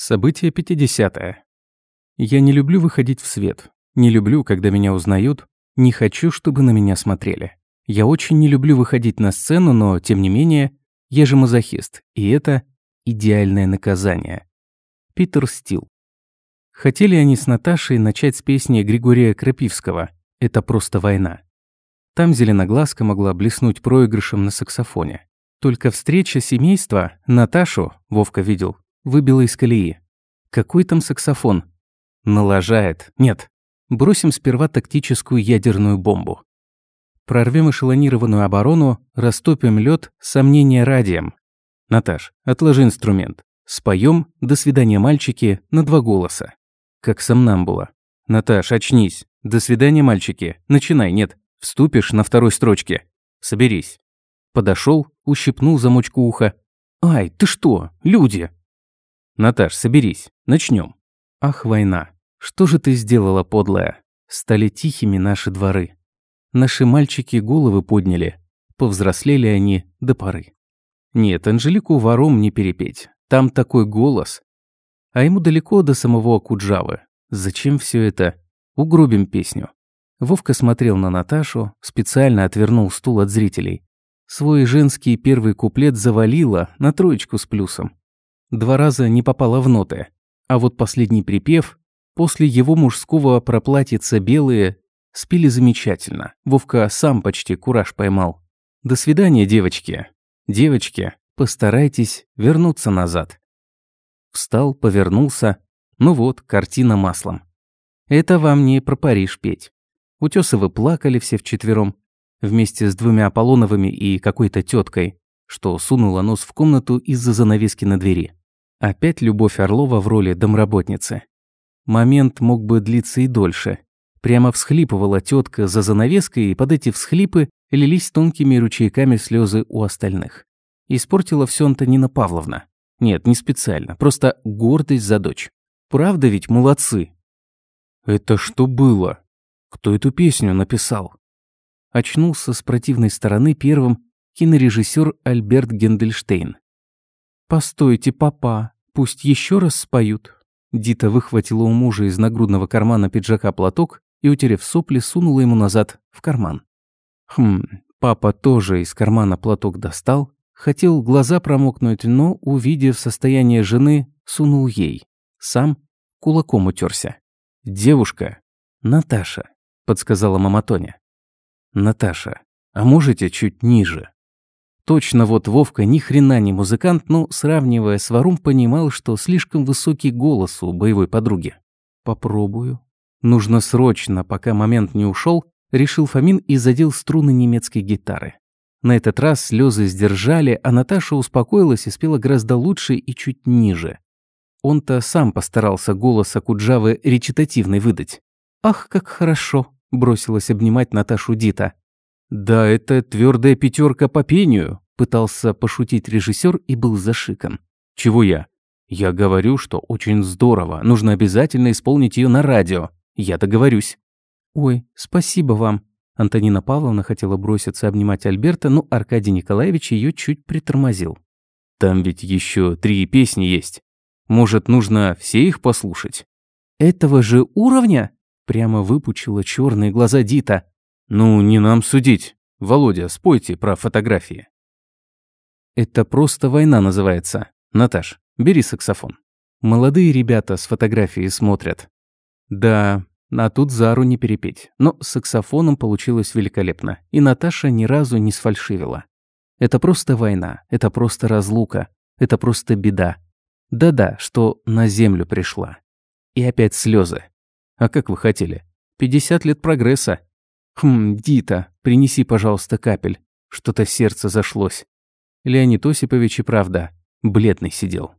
Событие 50 -е. Я не люблю выходить в свет. Не люблю, когда меня узнают. Не хочу, чтобы на меня смотрели. Я очень не люблю выходить на сцену, но, тем не менее, я же мазохист. И это идеальное наказание. Питер Стил. Хотели они с Наташей начать с песни Григория Крапивского «Это просто война». Там зеленоглазка могла блеснуть проигрышем на саксофоне. Только встреча семейства, Наташу, Вовка видел, выбило из колеи. Какой там саксофон? Налажает. Нет. Бросим сперва тактическую ядерную бомбу. Прорвем эшелонированную оборону, растопим лед, сомнения радием. Наташ, отложи инструмент. Споем «До свидания, мальчики» на два голоса. Как сомнамбула. Наташ, очнись. «До свидания, мальчики». Начинай, нет. Вступишь на второй строчке. Соберись. Подошел, ущипнул замочку уха. «Ай, ты что? Люди!» Наташ, соберись, начнем. Ах, война, что же ты сделала, подлая? Стали тихими наши дворы. Наши мальчики головы подняли. Повзрослели они до поры. Нет, Анжелику вором не перепеть. Там такой голос. А ему далеко до самого Куджавы. Зачем все это? Угробим песню. Вовка смотрел на Наташу, специально отвернул стул от зрителей. Свой женский первый куплет завалило на троечку с плюсом. Два раза не попала в ноты. А вот последний припев, после его мужского проплатьица белые, спели замечательно. Вовка сам почти кураж поймал. До свидания, девочки. Девочки, постарайтесь вернуться назад. Встал, повернулся. Ну вот, картина маслом. Это вам не про Париж петь. Утесовы плакали все вчетвером, вместе с двумя Аполлоновыми и какой-то теткой, что сунула нос в комнату из-за занавески на двери. Опять Любовь Орлова в роли домработницы. Момент мог бы длиться и дольше. Прямо всхлипывала тетка за занавеской, и под эти всхлипы лились тонкими ручейками слезы у остальных. Испортила все Антонина Павловна. Нет, не специально, просто гордость за дочь. Правда ведь молодцы? Это что было? Кто эту песню написал? Очнулся с противной стороны первым кинорежиссер Альберт Гендельштейн. «Постойте, папа, пусть еще раз споют». Дита выхватила у мужа из нагрудного кармана пиджака платок и, утерев сопли, сунула ему назад в карман. Хм, папа тоже из кармана платок достал, хотел глаза промокнуть, но, увидев состояние жены, сунул ей. Сам кулаком утерся. «Девушка, Наташа», — подсказала мама Тоня. «Наташа, а можете чуть ниже?» Точно вот Вовка ни хрена не музыкант, но, сравнивая с Варум, понимал, что слишком высокий голос у боевой подруги. «Попробую». Нужно срочно, пока момент не ушел, решил Фомин и задел струны немецкой гитары. На этот раз слезы сдержали, а Наташа успокоилась и спела гораздо лучше и чуть ниже. Он-то сам постарался голос Акуджавы речитативный выдать. «Ах, как хорошо!» – бросилась обнимать Наташу Дита. «Да, это твердая пятерка по пению», – пытался пошутить режиссер и был зашикан. «Чего я?» «Я говорю, что очень здорово. Нужно обязательно исполнить ее на радио. Я договорюсь». «Ой, спасибо вам». Антонина Павловна хотела броситься обнимать Альберта, но Аркадий Николаевич ее чуть притормозил. «Там ведь еще три песни есть. Может, нужно все их послушать?» «Этого же уровня?» Прямо выпучила черные глаза Дита. «Ну, не нам судить. Володя, спойте про фотографии». «Это просто война называется. Наташ, бери саксофон». Молодые ребята с фотографией смотрят. Да, а тут Зару не перепеть. Но с саксофоном получилось великолепно. И Наташа ни разу не сфальшивила. Это просто война, это просто разлука, это просто беда. Да-да, что на землю пришла. И опять слезы. А как вы хотели? 50 лет прогресса. «Хм, Дита, принеси, пожалуйста, капель. Что-то сердце зашлось». Леонид Осипович и правда бледный сидел.